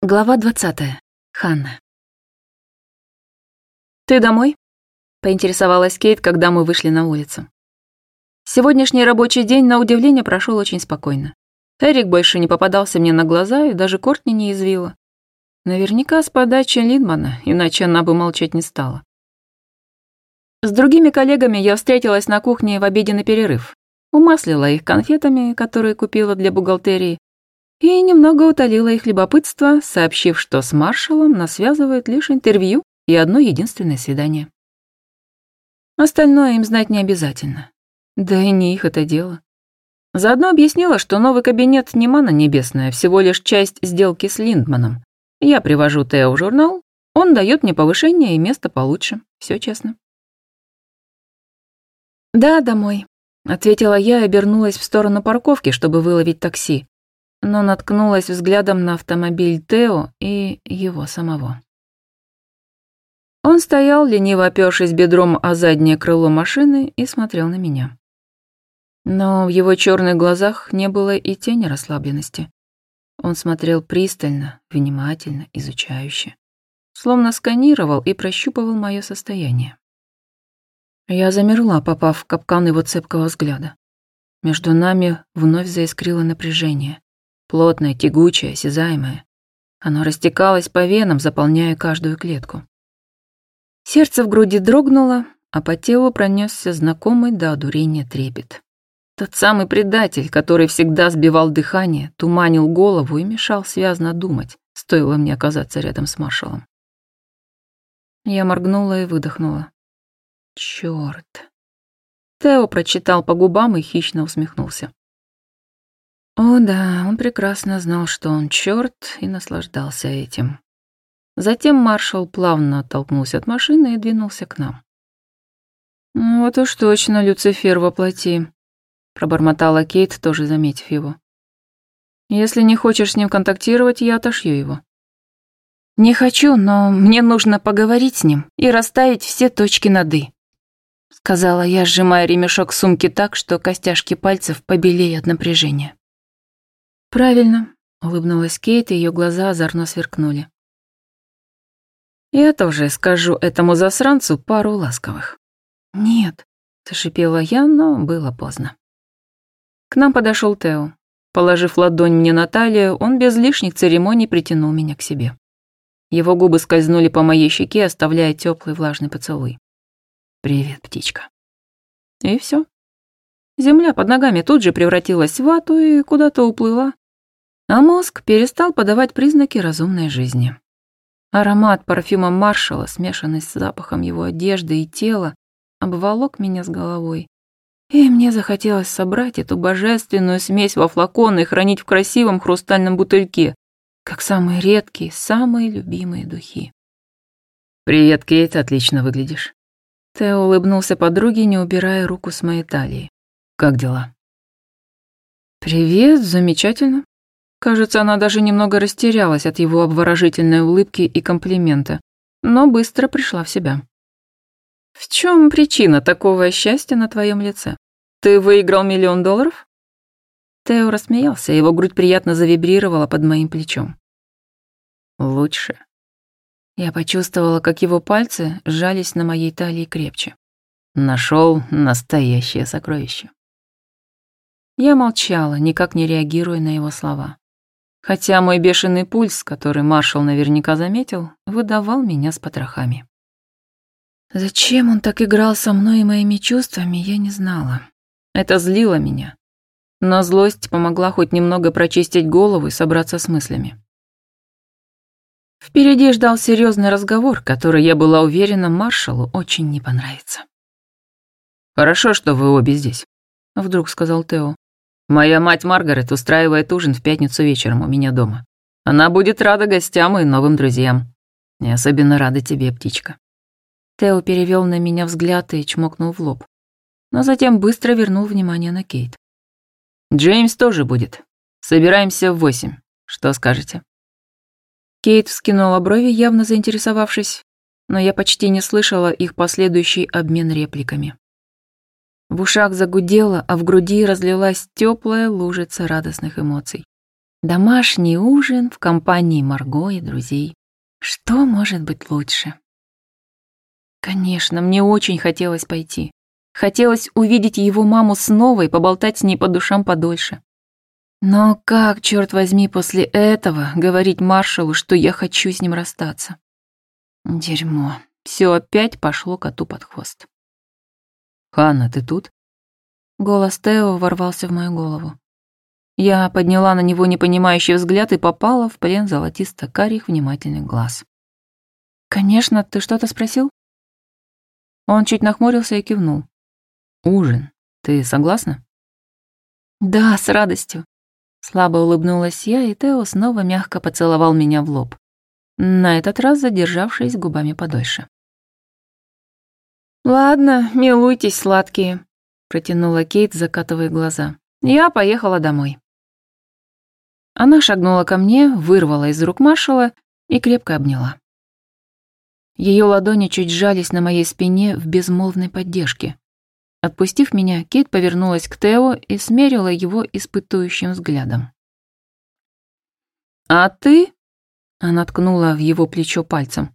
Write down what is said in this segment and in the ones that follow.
Глава 20. Ханна. «Ты домой?» — поинтересовалась Кейт, когда мы вышли на улицу. Сегодняшний рабочий день, на удивление, прошел очень спокойно. Эрик больше не попадался мне на глаза, и даже Кортни не извила. Наверняка с подачи Линдмана, иначе она бы молчать не стала. С другими коллегами я встретилась на кухне в обеденный перерыв. Умаслила их конфетами, которые купила для бухгалтерии, и немного утолила их любопытство, сообщив, что с маршалом нас связывает лишь интервью и одно единственное свидание. Остальное им знать не обязательно. Да и не их это дело. Заодно объяснила, что новый кабинет не мана небесная, всего лишь часть сделки с Линдманом. Я привожу Тео в журнал, он дает мне повышение и место получше. Все честно. «Да, домой», — ответила я и обернулась в сторону парковки, чтобы выловить такси но наткнулась взглядом на автомобиль Тео и его самого. Он стоял, лениво опёршись бедром о заднее крыло машины и смотрел на меня. Но в его черных глазах не было и тени расслабленности. Он смотрел пристально, внимательно, изучающе. Словно сканировал и прощупывал мое состояние. Я замерла, попав в капкан его цепкого взгляда. Между нами вновь заискрило напряжение. Плотное, тягучее, осязаемое. Оно растекалось по венам, заполняя каждую клетку. Сердце в груди дрогнуло, а по телу пронесся знакомый до одурения трепет. Тот самый предатель, который всегда сбивал дыхание, туманил голову и мешал связно думать, стоило мне оказаться рядом с маршалом. Я моргнула и выдохнула. Чёрт. Тео прочитал по губам и хищно усмехнулся. О да, он прекрасно знал, что он черт, и наслаждался этим. Затем маршал плавно оттолкнулся от машины и двинулся к нам. «Вот уж точно, Люцифер воплоти», — пробормотала Кейт, тоже заметив его. «Если не хочешь с ним контактировать, я отошью его». «Не хочу, но мне нужно поговорить с ним и расставить все точки над «и», — сказала я, сжимая ремешок сумки так, что костяшки пальцев побелели от напряжения. «Правильно», — улыбнулась Кейт, и ее глаза озорно сверкнули. «Я тоже скажу этому засранцу пару ласковых». «Нет», — зашипела я, но было поздно. К нам подошел Тео. Положив ладонь мне на талию, он без лишних церемоний притянул меня к себе. Его губы скользнули по моей щеке, оставляя теплый влажный поцелуй. «Привет, птичка». И все. Земля под ногами тут же превратилась в вату и куда-то уплыла, а мозг перестал подавать признаки разумной жизни. Аромат парфюма маршала, смешанный с запахом его одежды и тела, обволок меня с головой. И мне захотелось собрать эту божественную смесь во флакон и хранить в красивом хрустальном бутыльке, как самые редкие, самые любимые духи. «Привет, Кейт, отлично выглядишь». Тео улыбнулся подруге, не убирая руку с моей талии. «Как дела?» «Привет, замечательно. Кажется, она даже немного растерялась от его обворожительной улыбки и комплимента, но быстро пришла в себя. «В чем причина такого счастья на твоем лице? Ты выиграл миллион долларов?» Тео рассмеялся, его грудь приятно завибрировала под моим плечом. «Лучше». Я почувствовала, как его пальцы сжались на моей талии крепче. Нашел настоящее сокровище. Я молчала, никак не реагируя на его слова хотя мой бешеный пульс, который маршал наверняка заметил, выдавал меня с потрохами. Зачем он так играл со мной и моими чувствами, я не знала. Это злило меня. Но злость помогла хоть немного прочистить голову и собраться с мыслями. Впереди ждал серьезный разговор, который, я была уверена, маршалу очень не понравится. «Хорошо, что вы обе здесь», — вдруг сказал Тео. Моя мать Маргарет устраивает ужин в пятницу вечером у меня дома. Она будет рада гостям и новым друзьям. И особенно рада тебе, птичка». Тео перевел на меня взгляд и чмокнул в лоб. Но затем быстро вернул внимание на Кейт. «Джеймс тоже будет. Собираемся в восемь. Что скажете?» Кейт вскинула брови, явно заинтересовавшись, но я почти не слышала их последующий обмен репликами. В ушах загудело, а в груди разлилась теплая лужица радостных эмоций. Домашний ужин в компании Марго и друзей. Что может быть лучше? Конечно, мне очень хотелось пойти. Хотелось увидеть его маму снова и поболтать с ней по душам подольше. Но как, черт возьми, после этого говорить маршалу, что я хочу с ним расстаться? Дерьмо. Все опять пошло коту под хвост. «Ханна, ты тут?» Голос Тео ворвался в мою голову. Я подняла на него непонимающий взгляд и попала в плен золотисто-карих внимательных глаз. «Конечно, ты что-то спросил?» Он чуть нахмурился и кивнул. «Ужин. Ты согласна?» «Да, с радостью». Слабо улыбнулась я, и Тео снова мягко поцеловал меня в лоб, на этот раз задержавшись губами подольше. «Ладно, милуйтесь, сладкие», — протянула Кейт, закатывая глаза. «Я поехала домой». Она шагнула ко мне, вырвала из рук маршала и крепко обняла. Ее ладони чуть сжались на моей спине в безмолвной поддержке. Отпустив меня, Кейт повернулась к Тео и смерила его испытующим взглядом. «А ты?» — она ткнула в его плечо пальцем.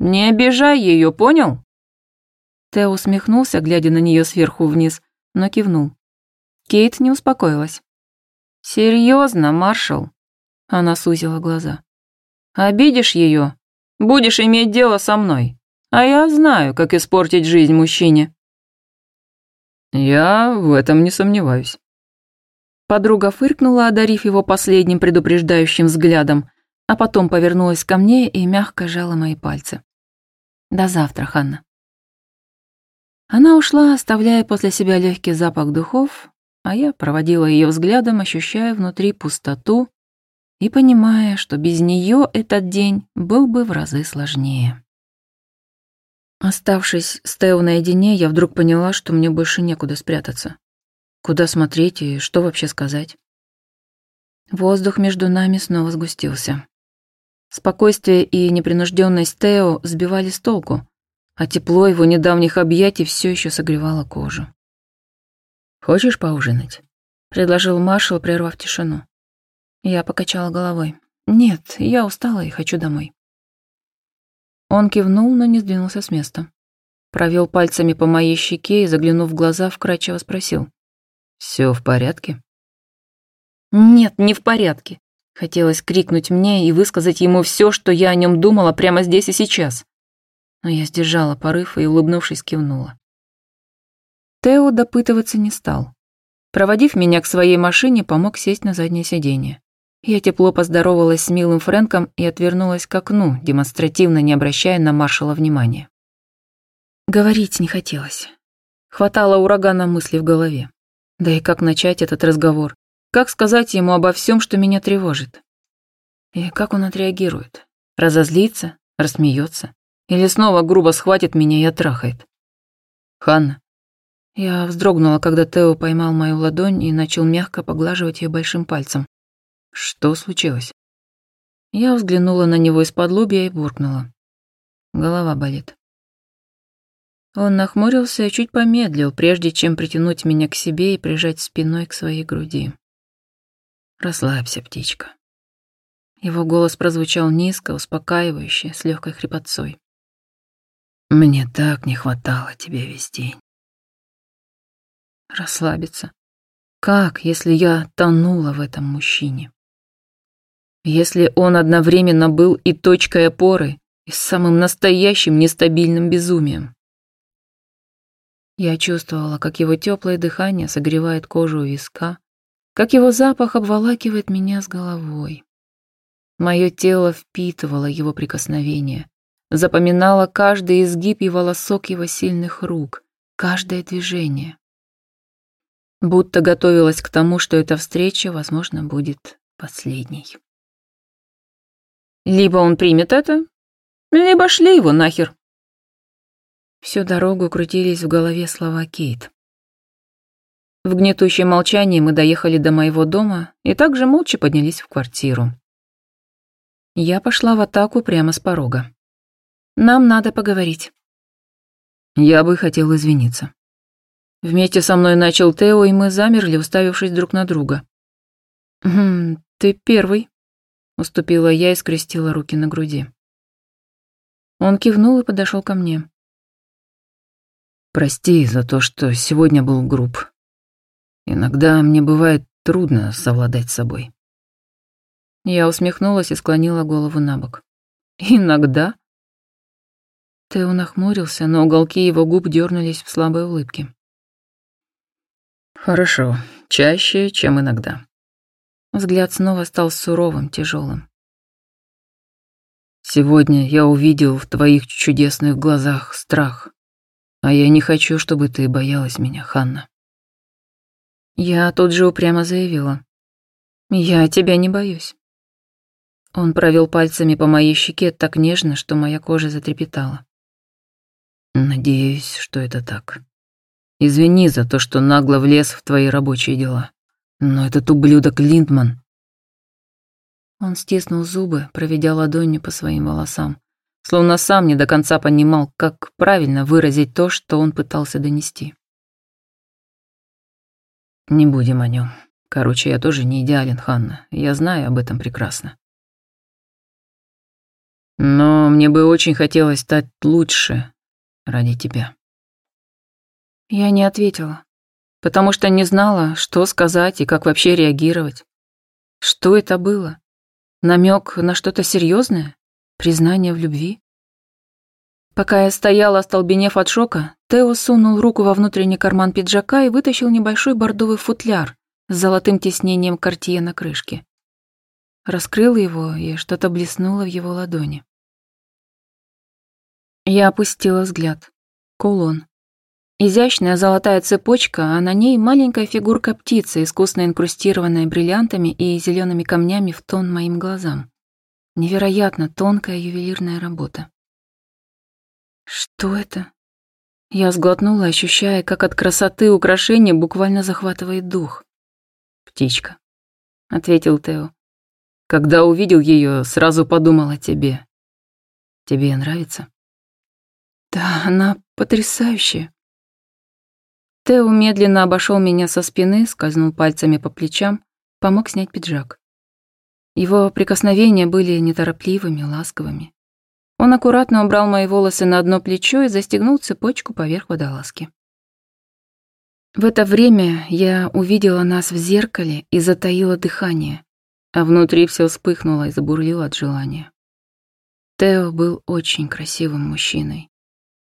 «Не обижай ее, понял?» Тео усмехнулся, глядя на нее сверху вниз, но кивнул. Кейт не успокоилась. «Серьезно, маршал?» Она сузила глаза. «Обидишь ее? Будешь иметь дело со мной. А я знаю, как испортить жизнь мужчине». «Я в этом не сомневаюсь». Подруга фыркнула, одарив его последним предупреждающим взглядом, а потом повернулась ко мне и мягко жала мои пальцы. «До завтра, Ханна». Она ушла, оставляя после себя легкий запах духов, а я проводила ее взглядом, ощущая внутри пустоту и понимая, что без нее этот день был бы в разы сложнее. Оставшись с Тео наедине, я вдруг поняла, что мне больше некуда спрятаться. Куда смотреть и что вообще сказать. Воздух между нами снова сгустился. Спокойствие и непринужденность Тео сбивали с толку, а тепло его недавних объятий все еще согревало кожу. «Хочешь поужинать?» — предложил маршал, прервав тишину. Я покачала головой. «Нет, я устала и хочу домой». Он кивнул, но не сдвинулся с места. Провел пальцами по моей щеке и, заглянув в глаза, вкрадчиво спросил. «Все в порядке?» «Нет, не в порядке», — хотелось крикнуть мне и высказать ему все, что я о нем думала прямо здесь и сейчас. Но я сдержала порыв и, улыбнувшись, кивнула. Тео допытываться не стал. Проводив меня к своей машине, помог сесть на заднее сиденье. Я тепло поздоровалась с милым Фрэнком и отвернулась к окну, демонстративно не обращая на маршала внимания. Говорить не хотелось. Хватало урагана мыслей в голове. Да и как начать этот разговор? Как сказать ему обо всем, что меня тревожит? И как он отреагирует? Разозлится? Рассмеется? Или снова грубо схватит меня и отрахает? «Ханна, я вздрогнула, когда Тео поймал мою ладонь и начал мягко поглаживать ее большим пальцем. Что случилось? Я взглянула на него из-под лобья и буркнула. Голова болит. Он нахмурился и чуть помедлил, прежде чем притянуть меня к себе и прижать спиной к своей груди. «Расслабься, птичка». Его голос прозвучал низко, успокаивающе, с легкой хрипотцой. «Мне так не хватало тебя весь день» расслабиться. Как, если я тонула в этом мужчине? Если он одновременно был и точкой опоры, и самым настоящим нестабильным безумием. Я чувствовала, как его теплое дыхание согревает кожу у виска, как его запах обволакивает меня с головой. Мое тело впитывало его прикосновение, запоминало каждый изгиб и волосок его сильных рук, каждое движение будто готовилась к тому, что эта встреча, возможно, будет последней. Либо он примет это, либо шли его нахер. Всю дорогу крутились в голове слова Кейт. В гнетущем молчании мы доехали до моего дома и также молча поднялись в квартиру. Я пошла в атаку прямо с порога. Нам надо поговорить. Я бы хотел извиниться. Вместе со мной начал Тео, и мы замерли, уставившись друг на друга. «Хм, Ты первый, уступила я и скрестила руки на груди. Он кивнул и подошел ко мне. Прости за то, что сегодня был груб. Иногда мне бывает трудно совладать с собой. Я усмехнулась и склонила голову на бок. Иногда? Тео нахмурился, но уголки его губ дернулись в слабой улыбке. Хорошо, чаще, чем иногда. Взгляд снова стал суровым, тяжелым. Сегодня я увидел в твоих чудесных глазах страх, а я не хочу, чтобы ты боялась меня, Ханна. Я тут же упрямо заявила. Я тебя не боюсь. Он провел пальцами по моей щеке так нежно, что моя кожа затрепетала. Надеюсь, что это так. Извини за то, что нагло влез в твои рабочие дела. Но этот ублюдок Линдман... Он стиснул зубы, проведя ладонью по своим волосам, словно сам не до конца понимал, как правильно выразить то, что он пытался донести. Не будем о нем. Короче, я тоже не идеален, Ханна. Я знаю об этом прекрасно. Но мне бы очень хотелось стать лучше ради тебя. Я не ответила, потому что не знала, что сказать и как вообще реагировать. Что это было? Намек на что-то серьезное? Признание в любви? Пока я стояла, остолбенев от шока, Тео сунул руку во внутренний карман пиджака и вытащил небольшой бордовый футляр с золотым тиснением кортье на крышке. Раскрыл его, и что-то блеснуло в его ладони. Я опустила взгляд. Кулон. Изящная золотая цепочка, а на ней маленькая фигурка птицы, искусно инкрустированная бриллиантами и зелеными камнями в тон моим глазам. Невероятно тонкая ювелирная работа. Что это? Я сглотнула, ощущая, как от красоты украшения буквально захватывает дух. «Птичка», — ответил Тео. «Когда увидел ее, сразу подумал о тебе. Тебе нравится?» «Да, она потрясающая», Тео медленно обошел меня со спины, скользнул пальцами по плечам, помог снять пиджак. Его прикосновения были неторопливыми, ласковыми. Он аккуратно убрал мои волосы на одно плечо и застегнул цепочку поверх водолазки. В это время я увидела нас в зеркале и затаила дыхание, а внутри все вспыхнуло и забурлило от желания. Тео был очень красивым мужчиной.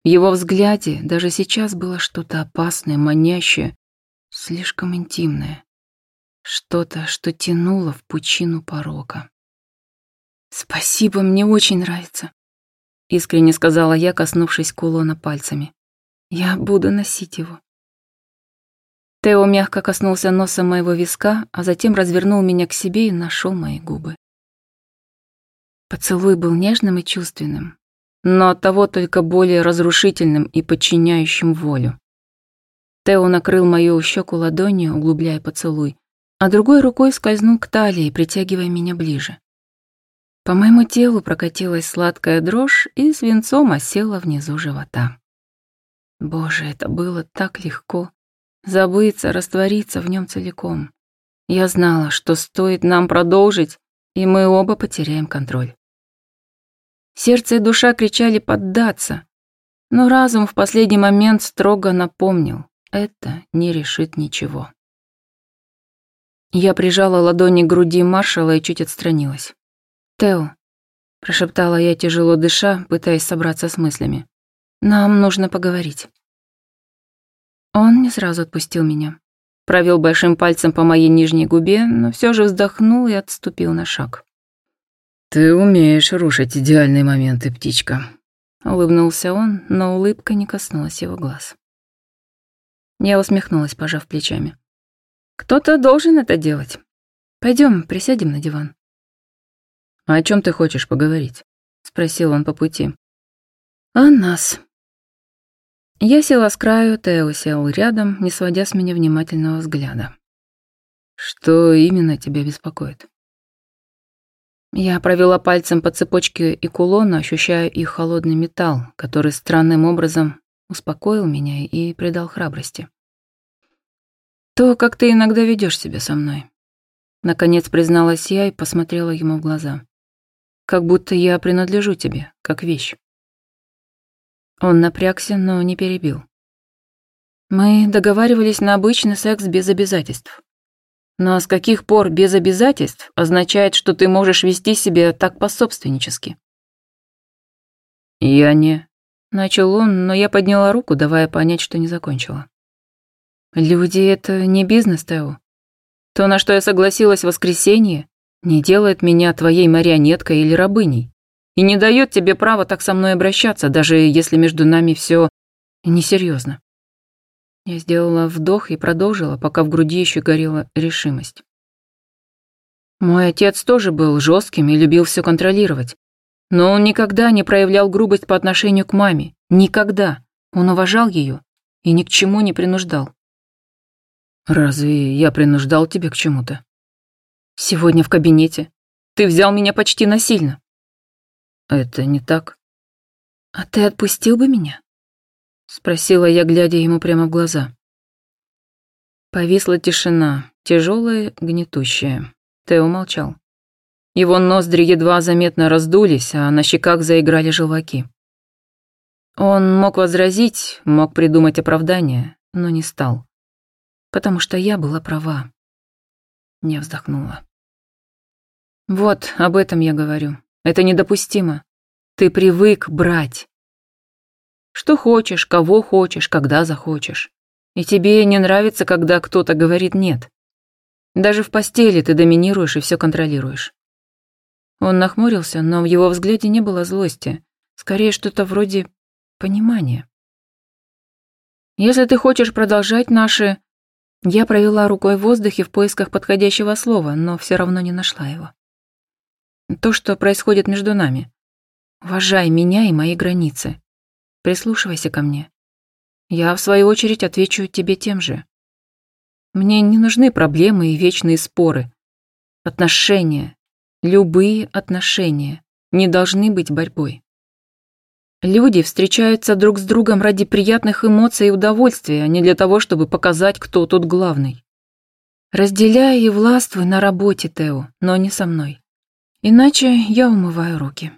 В его взгляде даже сейчас было что-то опасное, манящее, слишком интимное. Что-то, что тянуло в пучину порока. «Спасибо, мне очень нравится», — искренне сказала я, коснувшись кулона пальцами. «Я буду носить его». Тео мягко коснулся носа моего виска, а затем развернул меня к себе и нашел мои губы. Поцелуй был нежным и чувственным, но оттого только более разрушительным и подчиняющим волю. Тео накрыл мою щеку ладонью, углубляя поцелуй, а другой рукой скользнул к талии, притягивая меня ближе. По моему телу прокатилась сладкая дрожь и свинцом осела внизу живота. Боже, это было так легко. Забыться, раствориться в нем целиком. Я знала, что стоит нам продолжить, и мы оба потеряем контроль. Сердце и душа кричали поддаться, но разум в последний момент строго напомнил, это не решит ничего. Я прижала ладони к груди маршала и чуть отстранилась. «Тео», — прошептала я, тяжело дыша, пытаясь собраться с мыслями, — «нам нужно поговорить». Он не сразу отпустил меня. Провел большим пальцем по моей нижней губе, но все же вздохнул и отступил на шаг. «Ты умеешь рушить идеальные моменты, птичка», — улыбнулся он, но улыбка не коснулась его глаз. Я усмехнулась, пожав плечами. «Кто-то должен это делать. Пойдем, присядем на диван». «О чем ты хочешь поговорить?» — спросил он по пути. «О нас». Я села с краю, Тео сел рядом, не сводя с меня внимательного взгляда. «Что именно тебя беспокоит?» Я провела пальцем по цепочке и кулону, ощущая их холодный металл, который странным образом успокоил меня и придал храбрости. То, как ты иногда ведешь себя со мной. Наконец призналась я и посмотрела ему в глаза. Как будто я принадлежу тебе, как вещь. Он напрягся, но не перебил. Мы договаривались на обычный секс без обязательств. Но с каких пор без обязательств означает, что ты можешь вести себя так пособственнически? Я не... Начал он, но я подняла руку, давая понять, что не закончила. Люди — это не бизнес, Тео. То, на что я согласилась в воскресенье, не делает меня твоей марионеткой или рабыней и не дает тебе права так со мной обращаться, даже если между нами все несерьезно. Я сделала вдох и продолжила, пока в груди еще горела решимость. Мой отец тоже был жестким и любил все контролировать. Но он никогда не проявлял грубость по отношению к маме. Никогда. Он уважал ее и ни к чему не принуждал. «Разве я принуждал тебя к чему-то?» «Сегодня в кабинете. Ты взял меня почти насильно». «Это не так». «А ты отпустил бы меня?» Спросила я, глядя ему прямо в глаза. Повисла тишина, тяжелая, гнетущая. Тео молчал. Его ноздри едва заметно раздулись, а на щеках заиграли желваки. Он мог возразить, мог придумать оправдание, но не стал. Потому что я была права. Не вздохнула. Вот, об этом я говорю. Это недопустимо. Ты привык брать. Что хочешь, кого хочешь, когда захочешь. И тебе не нравится, когда кто-то говорит «нет». Даже в постели ты доминируешь и все контролируешь. Он нахмурился, но в его взгляде не было злости, скорее что-то вроде понимания. Если ты хочешь продолжать наши... Я провела рукой в воздухе в поисках подходящего слова, но все равно не нашла его. То, что происходит между нами. Уважай меня и мои границы. Прислушивайся ко мне. Я, в свою очередь, отвечу тебе тем же. Мне не нужны проблемы и вечные споры. Отношения, Любые отношения не должны быть борьбой. Люди встречаются друг с другом ради приятных эмоций и удовольствия, а не для того, чтобы показать, кто тут главный. Разделяй и властвуй на работе, Тео, но не со мной. Иначе я умываю руки.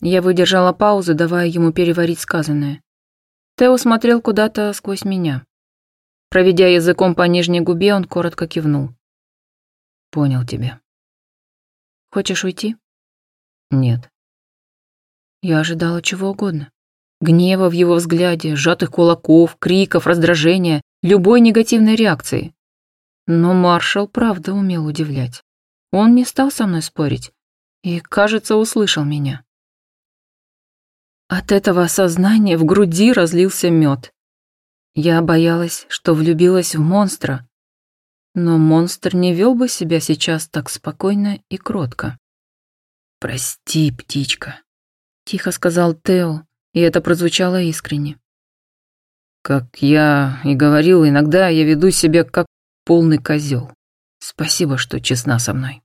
Я выдержала паузу, давая ему переварить сказанное. Тео смотрел куда-то сквозь меня. Проведя языком по нижней губе, он коротко кивнул. «Понял тебя». Хочешь уйти? Нет. Я ожидала чего угодно. Гнева в его взгляде, сжатых кулаков, криков, раздражения, любой негативной реакции. Но маршал правда умел удивлять. Он не стал со мной спорить и, кажется, услышал меня. От этого осознания в груди разлился мед. Я боялась, что влюбилась в монстра, но монстр не вел бы себя сейчас так спокойно и кротко. «Прости, птичка», — тихо сказал Тео, и это прозвучало искренне. «Как я и говорил, иногда я веду себя как полный козел. Спасибо, что честна со мной».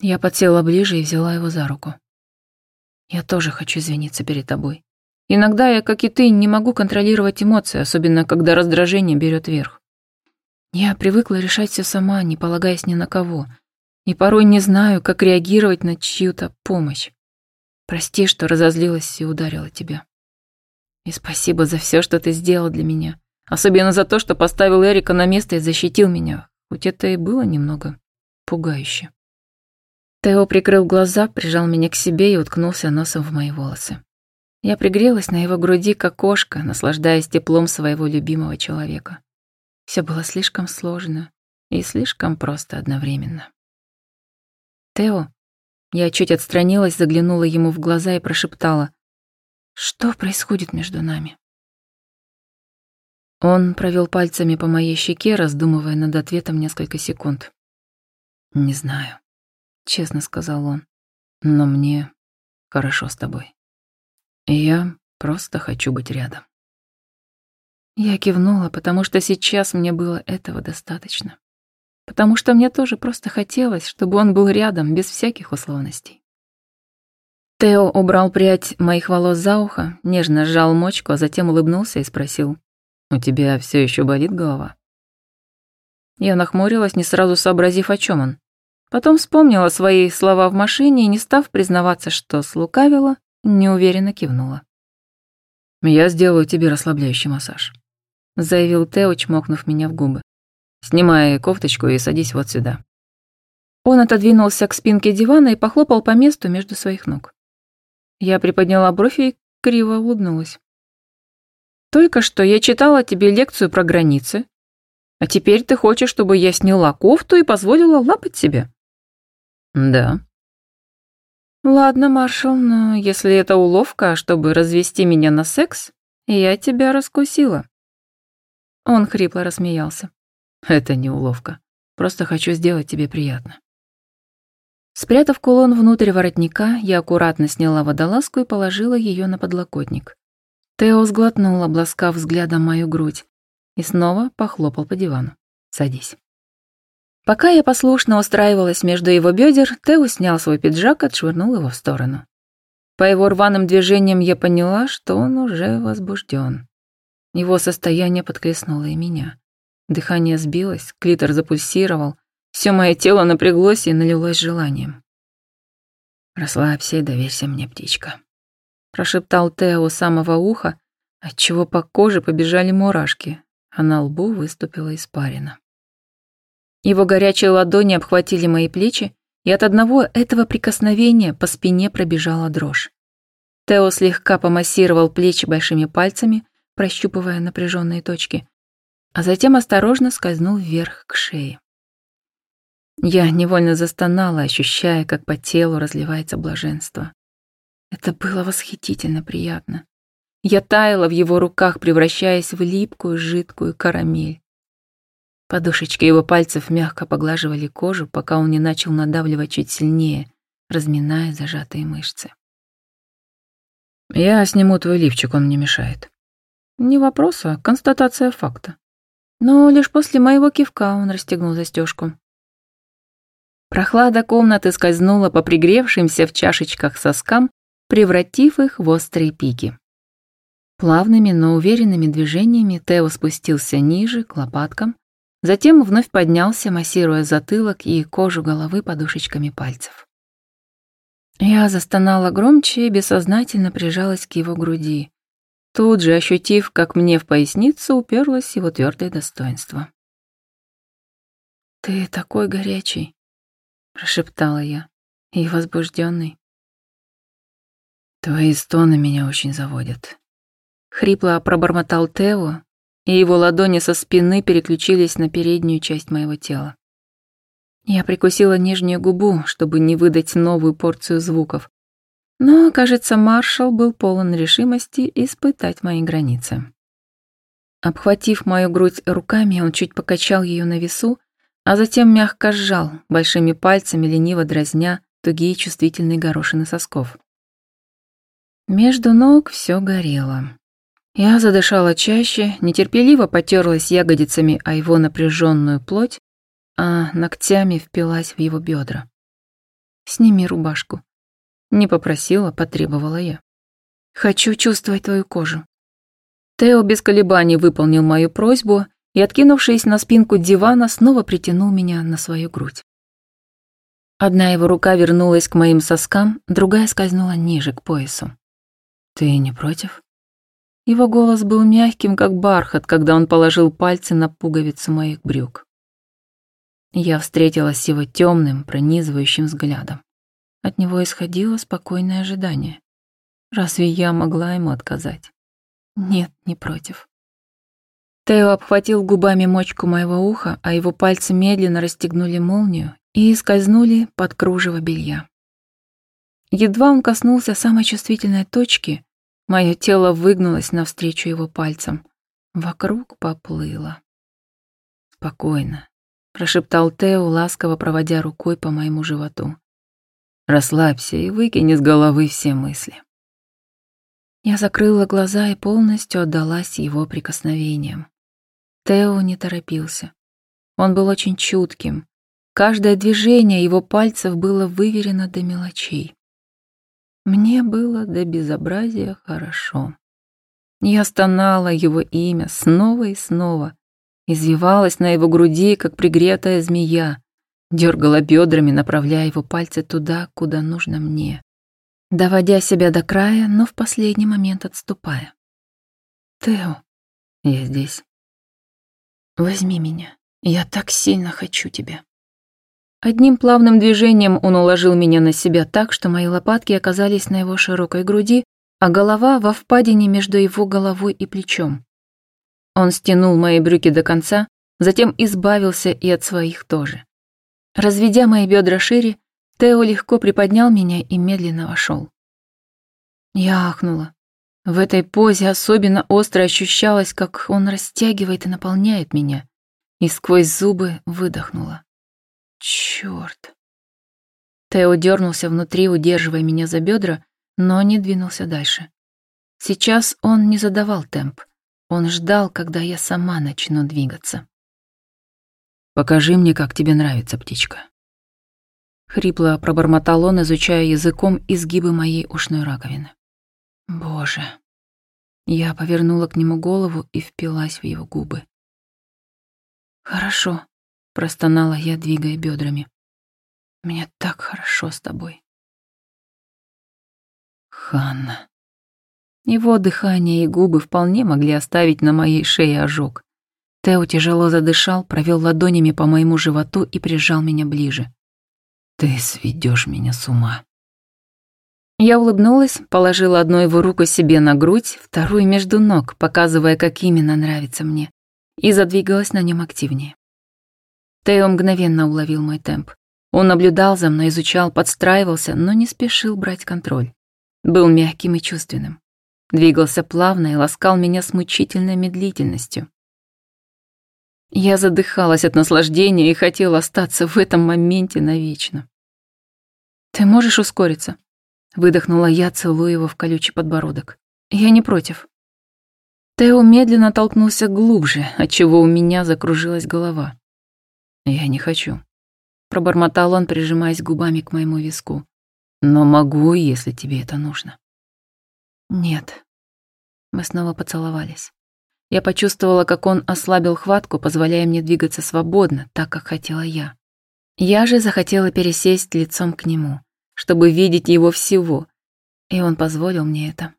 Я подсела ближе и взяла его за руку. «Я тоже хочу извиниться перед тобой. Иногда я, как и ты, не могу контролировать эмоции, особенно когда раздражение берет верх. Я привыкла решать все сама, не полагаясь ни на кого, и порой не знаю, как реагировать на чью-то помощь. Прости, что разозлилась и ударила тебя. И спасибо за все, что ты сделал для меня. Особенно за то, что поставил Эрика на место и защитил меня, хоть это и было немного пугающе. Тео прикрыл глаза, прижал меня к себе и уткнулся носом в мои волосы. Я пригрелась на его груди, как кошка, наслаждаясь теплом своего любимого человека. Все было слишком сложно и слишком просто одновременно. «Тео?» Я чуть отстранилась, заглянула ему в глаза и прошептала. «Что происходит между нами?» Он провел пальцами по моей щеке, раздумывая над ответом несколько секунд. «Не знаю», — честно сказал он. «Но мне хорошо с тобой. Я просто хочу быть рядом». Я кивнула, потому что сейчас мне было этого достаточно. Потому что мне тоже просто хотелось, чтобы он был рядом, без всяких условностей. Тео убрал прядь моих волос за ухо, нежно сжал мочку, а затем улыбнулся и спросил. «У тебя все еще болит голова?» Я нахмурилась, не сразу сообразив, о чем он. Потом вспомнила свои слова в машине и, не став признаваться, что слукавила, неуверенно кивнула. «Я сделаю тебе расслабляющий массаж», — заявил Тео, чмокнув меня в губы. «Снимай кофточку и садись вот сюда». Он отодвинулся к спинке дивана и похлопал по месту между своих ног. Я приподняла бровь и криво улыбнулась. «Только что я читала тебе лекцию про границы, а теперь ты хочешь, чтобы я сняла кофту и позволила лапать себе?» «Да». «Ладно, маршал, но если это уловка, чтобы развести меня на секс, я тебя раскусила». Он хрипло рассмеялся. «Это не уловка. Просто хочу сделать тебе приятно». Спрятав кулон внутрь воротника, я аккуратно сняла водолазку и положила ее на подлокотник. Тео сглотнул, обласкав взглядом мою грудь, и снова похлопал по дивану. «Садись». Пока я послушно устраивалась между его бедер, Тео снял свой пиджак, отшвырнул его в сторону. По его рваным движениям я поняла, что он уже возбужден. Его состояние подхлестнуло и меня. Дыхание сбилось, клитор запульсировал, все мое тело напряглось и налилось желанием. «Расслабься и доверься мне, птичка», — прошептал Тео самого уха, отчего по коже побежали мурашки, а на лбу выступила испарина. Его горячие ладони обхватили мои плечи, и от одного этого прикосновения по спине пробежала дрожь. Тео слегка помассировал плечи большими пальцами, прощупывая напряженные точки, а затем осторожно скользнул вверх к шее. Я невольно застонала, ощущая, как по телу разливается блаженство. Это было восхитительно приятно. Я таяла в его руках, превращаясь в липкую, жидкую карамель. Подушечки его пальцев мягко поглаживали кожу, пока он не начал надавливать чуть сильнее, разминая зажатые мышцы. «Я сниму твой лифчик, он мне мешает». Не вопрос, а констатация факта. Но лишь после моего кивка он расстегнул застежку. Прохлада комнаты скользнула по пригревшимся в чашечках соскам, превратив их в острые пики. Плавными, но уверенными движениями Тео спустился ниже, к лопаткам, затем вновь поднялся, массируя затылок и кожу головы подушечками пальцев. Я застонала громче и бессознательно прижалась к его груди, тут же ощутив, как мне в поясницу уперлось его твердое достоинство. «Ты такой горячий», прошептала я, и возбужденный. Твои стоны меня очень заводят. Хрипло пробормотал Тео, и его ладони со спины переключились на переднюю часть моего тела. Я прикусила нижнюю губу, чтобы не выдать новую порцию звуков. Но, кажется, маршал был полон решимости испытать мои границы. Обхватив мою грудь руками, он чуть покачал ее на весу, а затем мягко сжал, большими пальцами лениво дразня тугие чувствительные горошины сосков. Между ног все горело. Я задышала чаще, нетерпеливо потерлась ягодицами о его напряженную плоть, а ногтями впилась в его бедра. «Сними рубашку». Не попросила, потребовала я. «Хочу чувствовать твою кожу». Тео без колебаний выполнил мою просьбу и, откинувшись на спинку дивана, снова притянул меня на свою грудь. Одна его рука вернулась к моим соскам, другая скользнула ниже, к поясу. «Ты не против?» Его голос был мягким, как бархат, когда он положил пальцы на пуговицу моих брюк. Я встретилась с его темным, пронизывающим взглядом. От него исходило спокойное ожидание. Разве я могла ему отказать? Нет, не против. Тео обхватил губами мочку моего уха, а его пальцы медленно расстегнули молнию и скользнули под кружево белья. Едва он коснулся самой чувствительной точки, мое тело выгнулось навстречу его пальцам. Вокруг поплыло. «Спокойно», — прошептал Тео, ласково проводя рукой по моему животу. «Расслабься и выкини с головы все мысли». Я закрыла глаза и полностью отдалась его прикосновениям. Тео не торопился. Он был очень чутким. Каждое движение его пальцев было выверено до мелочей. Мне было до безобразия хорошо. Я стонала его имя снова и снова, извивалась на его груди, как пригретая змея, дергала бедрами, направляя его пальцы туда, куда нужно мне, доводя себя до края, но в последний момент отступая. «Тео, я здесь. Возьми меня, я так сильно хочу тебя». Одним плавным движением он уложил меня на себя так, что мои лопатки оказались на его широкой груди, а голова во впадине между его головой и плечом. Он стянул мои брюки до конца, затем избавился и от своих тоже. Разведя мои бедра шире, Тео легко приподнял меня и медленно вошел. Я ахнула. В этой позе особенно остро ощущалось, как он растягивает и наполняет меня, и сквозь зубы выдохнула. Черт! Тео дернулся внутри, удерживая меня за бедра, но не двинулся дальше. Сейчас он не задавал темп. Он ждал, когда я сама начну двигаться. «Покажи мне, как тебе нравится, птичка». Хрипло пробормотал он, изучая языком изгибы моей ушной раковины. Боже. Я повернула к нему голову и впилась в его губы. «Хорошо», Простонала я, двигая бедрами. Мне так хорошо с тобой. Ханна. Его дыхание и губы вполне могли оставить на моей шее ожог. Тео тяжело задышал, провел ладонями по моему животу и прижал меня ближе. «Ты сведешь меня с ума». Я улыбнулась, положила одну его руку себе на грудь, вторую между ног, показывая, как именно нравится мне, и задвигалась на нем активнее. Тео мгновенно уловил мой темп. Он наблюдал за мной, изучал, подстраивался, но не спешил брать контроль. Был мягким и чувственным. Двигался плавно и ласкал меня с мучительной медлительностью. Я задыхалась от наслаждения и хотела остаться в этом моменте навечно. «Ты можешь ускориться?» Выдохнула я, целуя его в колючий подбородок. «Я не против». Тео медленно толкнулся глубже, отчего у меня закружилась голова. «Я не хочу», — пробормотал он, прижимаясь губами к моему виску. «Но могу, если тебе это нужно». «Нет». Мы снова поцеловались. Я почувствовала, как он ослабил хватку, позволяя мне двигаться свободно, так, как хотела я. Я же захотела пересесть лицом к нему, чтобы видеть его всего, и он позволил мне это.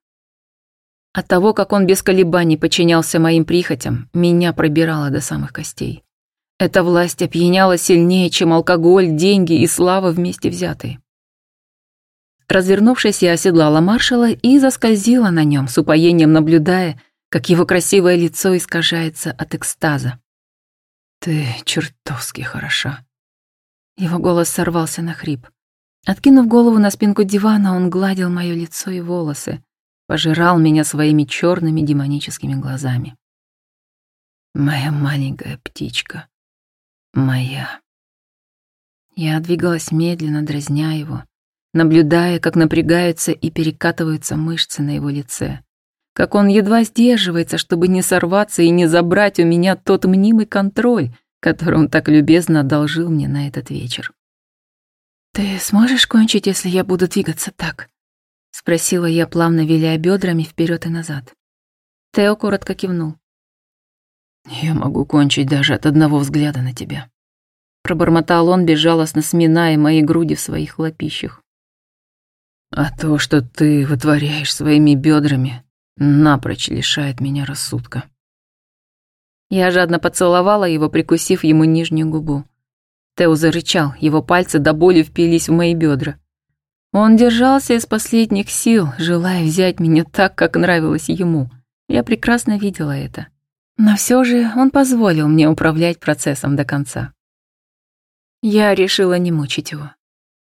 От того, как он без колебаний подчинялся моим прихотям, меня пробирало до самых костей. Эта власть опьяняла сильнее, чем алкоголь, деньги и слава вместе взятые. Развернувшись, я оседлала маршала и заскользила на нем, с упоением наблюдая, как его красивое лицо искажается от экстаза. «Ты чертовски хороша». Его голос сорвался на хрип. Откинув голову на спинку дивана, он гладил мое лицо и волосы, пожирал меня своими черными демоническими глазами. «Моя маленькая птичка», Моя. Я двигалась медленно, дразня его, наблюдая, как напрягаются и перекатываются мышцы на его лице, как он едва сдерживается, чтобы не сорваться и не забрать у меня тот мнимый контроль, который он так любезно одолжил мне на этот вечер. «Ты сможешь кончить, если я буду двигаться так?» — спросила я, плавно виляя бедрами вперед и назад. Тео коротко кивнул. «Я могу кончить даже от одного взгляда на тебя», — пробормотал он, безжалостно сминая мои груди в своих лапищах. «А то, что ты вытворяешь своими бедрами, напрочь лишает меня рассудка». Я жадно поцеловала его, прикусив ему нижнюю губу. Тео зарычал, его пальцы до боли впились в мои бедра. Он держался из последних сил, желая взять меня так, как нравилось ему. Я прекрасно видела это. Но все же он позволил мне управлять процессом до конца. Я решила не мучить его.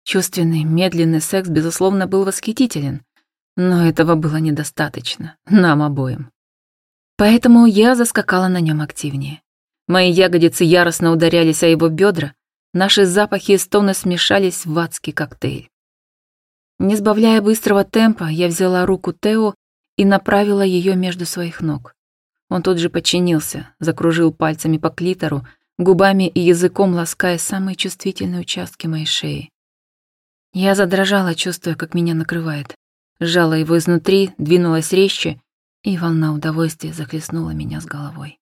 Чувственный, медленный секс, безусловно, был восхитителен, но этого было недостаточно, нам обоим. Поэтому я заскакала на нем активнее. Мои ягодицы яростно ударялись о его бедра, наши запахи и стоны смешались в адский коктейль. Не сбавляя быстрого темпа, я взяла руку Тео и направила ее между своих ног. Он тут же подчинился, закружил пальцами по клитору, губами и языком лаская самые чувствительные участки моей шеи. Я задрожала, чувствуя, как меня накрывает. Сжала его изнутри, двинулась резче, и волна удовольствия захлестнула меня с головой.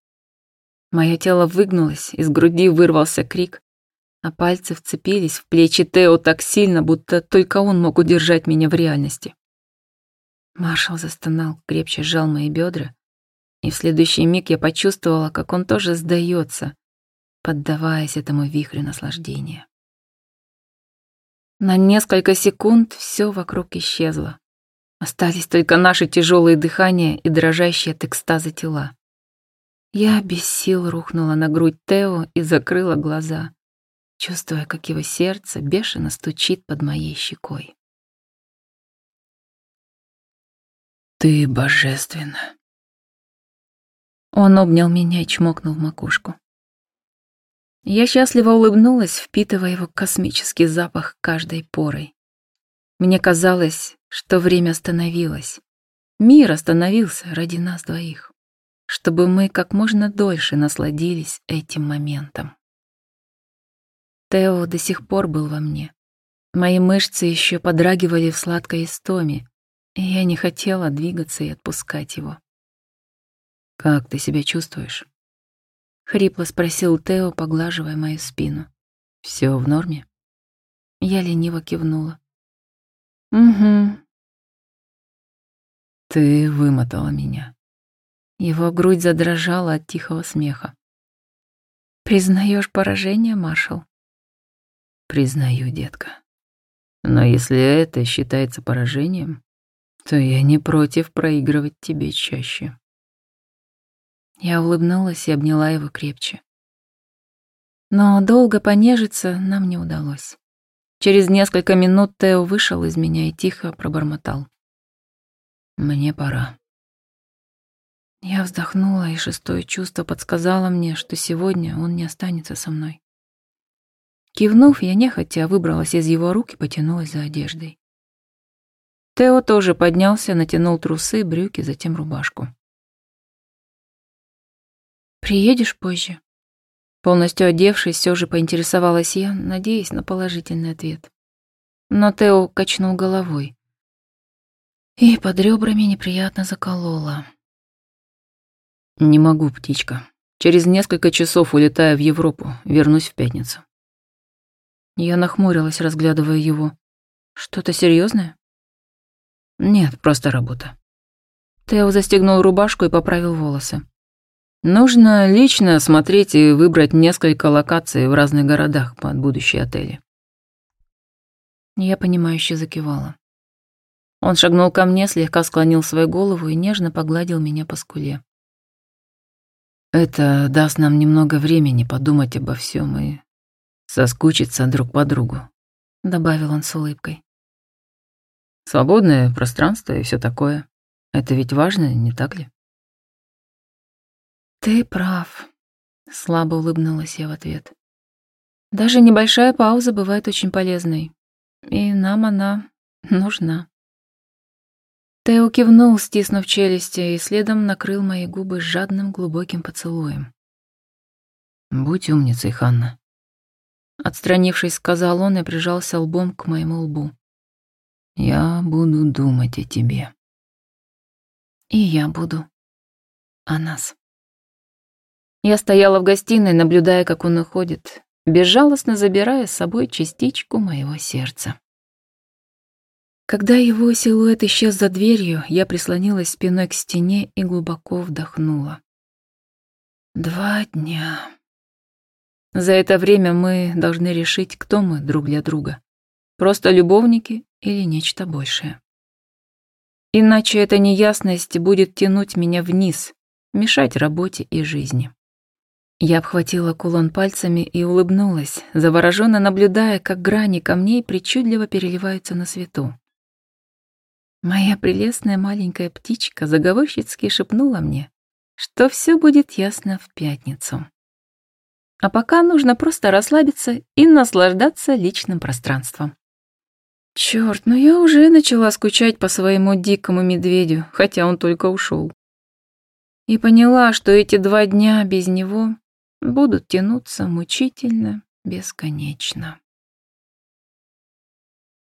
Мое тело выгнулось, из груди вырвался крик, а пальцы вцепились в плечи Тео так сильно, будто только он мог удержать меня в реальности. Маршал застонал, крепче сжал мои бедра, и в следующий миг я почувствовала, как он тоже сдается, поддаваясь этому вихрю наслаждения. На несколько секунд все вокруг исчезло. Остались только наши тяжелые дыхания и дрожащие от экстаза тела. Я без сил рухнула на грудь Тео и закрыла глаза, чувствуя, как его сердце бешено стучит под моей щекой. «Ты божественна!» Он обнял меня и чмокнул в макушку. Я счастливо улыбнулась, впитывая его космический запах каждой порой. Мне казалось, что время остановилось. Мир остановился ради нас двоих чтобы мы как можно дольше насладились этим моментом. Тео до сих пор был во мне. Мои мышцы еще подрагивали в сладкой истоме, и я не хотела двигаться и отпускать его. «Как ты себя чувствуешь?» — хрипло спросил Тео, поглаживая мою спину. «Все в норме?» Я лениво кивнула. «Угу». «Ты вымотала меня», его грудь задрожала от тихого смеха. «Признаешь поражение, маршал?» «Признаю, детка. Но если это считается поражением, то я не против проигрывать тебе чаще». Я улыбнулась и обняла его крепче. Но долго понежиться нам не удалось. Через несколько минут Тео вышел из меня и тихо пробормотал. «Мне пора». Я вздохнула, и шестое чувство подсказало мне, что сегодня он не останется со мной. Кивнув, я нехотя выбралась из его рук и потянулась за одеждой. Тео тоже поднялся, натянул трусы, брюки, затем рубашку. «Приедешь позже?» Полностью одевшись, все же поинтересовалась я, надеясь на положительный ответ. Но Тео качнул головой. И под ребрами неприятно заколола. «Не могу, птичка. Через несколько часов улетаю в Европу, вернусь в пятницу». Я нахмурилась, разглядывая его. «Что-то серьезное? «Нет, просто работа». Тео застегнул рубашку и поправил волосы. «Нужно лично осмотреть и выбрать несколько локаций в разных городах под будущие отели». Я понимающе закивала. Он шагнул ко мне, слегка склонил свою голову и нежно погладил меня по скуле. Это даст нам немного времени подумать обо всем и соскучиться друг по другу», — добавил он с улыбкой. «Свободное пространство и все такое. Это ведь важно, не так ли?» «Ты прав», — слабо улыбнулась я в ответ. «Даже небольшая пауза бывает очень полезной, и нам она нужна». Тео кивнул, стиснув челюсти, и следом накрыл мои губы жадным глубоким поцелуем. «Будь умницей, Ханна», — отстранившись, сказал он и прижался лбом к моему лбу. «Я буду думать о тебе». «И я буду. О нас». Я стояла в гостиной, наблюдая, как он уходит, безжалостно забирая с собой частичку моего сердца. Когда его силуэт исчез за дверью, я прислонилась спиной к стене и глубоко вдохнула. Два дня. За это время мы должны решить, кто мы друг для друга. Просто любовники или нечто большее. Иначе эта неясность будет тянуть меня вниз, мешать работе и жизни. Я обхватила кулон пальцами и улыбнулась, завороженно наблюдая, как грани камней причудливо переливаются на свету. Моя прелестная маленькая птичка заговорщицки шепнула мне, что все будет ясно в пятницу. А пока нужно просто расслабиться и наслаждаться личным пространством. Черт, ну я уже начала скучать по своему дикому медведю, хотя он только ушел. И поняла, что эти два дня без него будут тянуться мучительно, бесконечно.